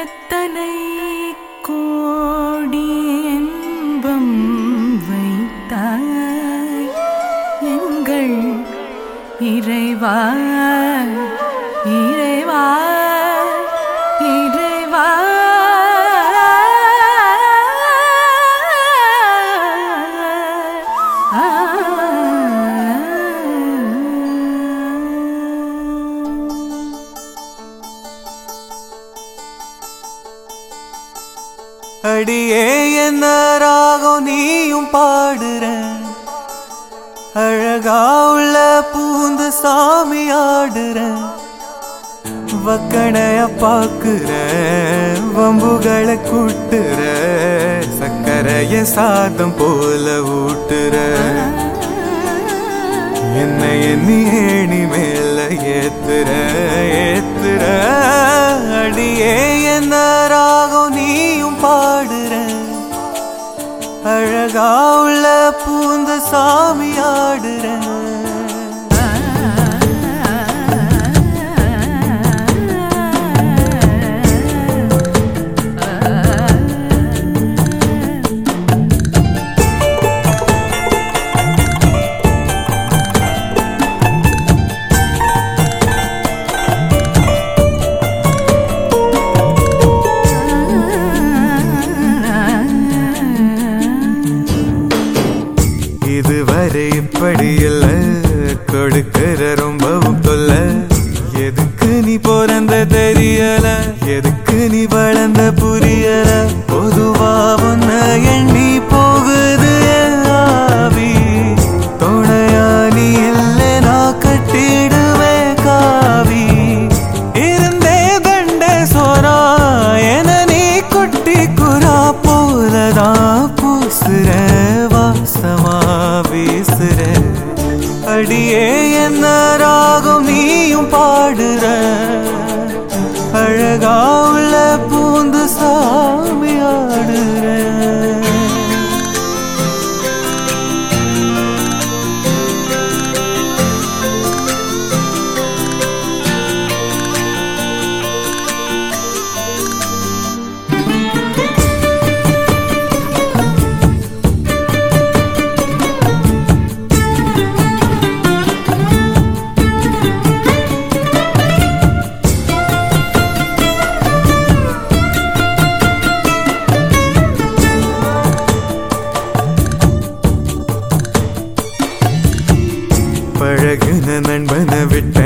எத்தனை கோடி இன்பம் வைத்தாய் எங்கள் இறைவா? அடியே என்ன ராகம் நீயும் பாடுற. அழகா உள்ள பூந்து சாமி ஆடுற. வக்கணைய பாக்குற வம்புகளை கூட்டுற. சக்கரைய சாதம் போல ஊட்டுற. என்ன எண்ணி ஏணி மேல ஏத்துற ஏத்துற. அடியே பாடுற. அழகா உள்ள பூந்த சாமி ஆடுறேன் வரை இப்படி இல்ல கொடுக்கிற ரொம்பவும் தொல்ல. எதுக்கு நீ பிறந்த தெரியல? எதுக்கு நீ வளர்ந்த புரியல? பொதுவா உன்ன எண்ணி போ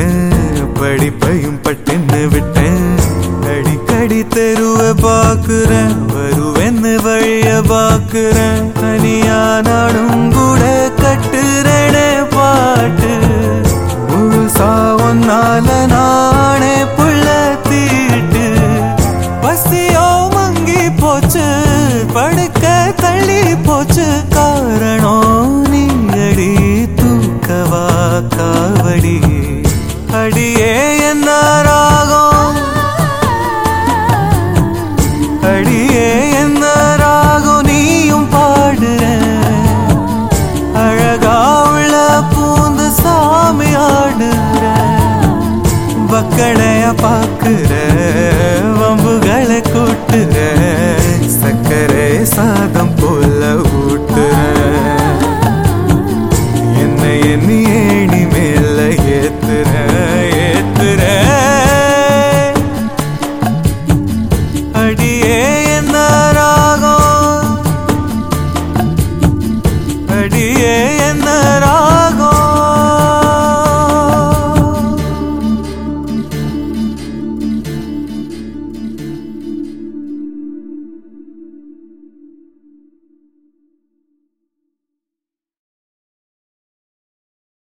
விட்டேன் படிப்பையும் பட்டுன்னு விட்டேன். அடிக்கடி தெருவ பாக்குறேன் வருவேன்னு வழிய பாக்குறேன் தனி அடியே என்ன ராகம் நீயும் பாடுற அழகா பூந்து சாமி ஆடுற. பக்கடைய பாக்குற வம்புகளை கூட்டுற. சக்கரை சாதம் அடியே என்ன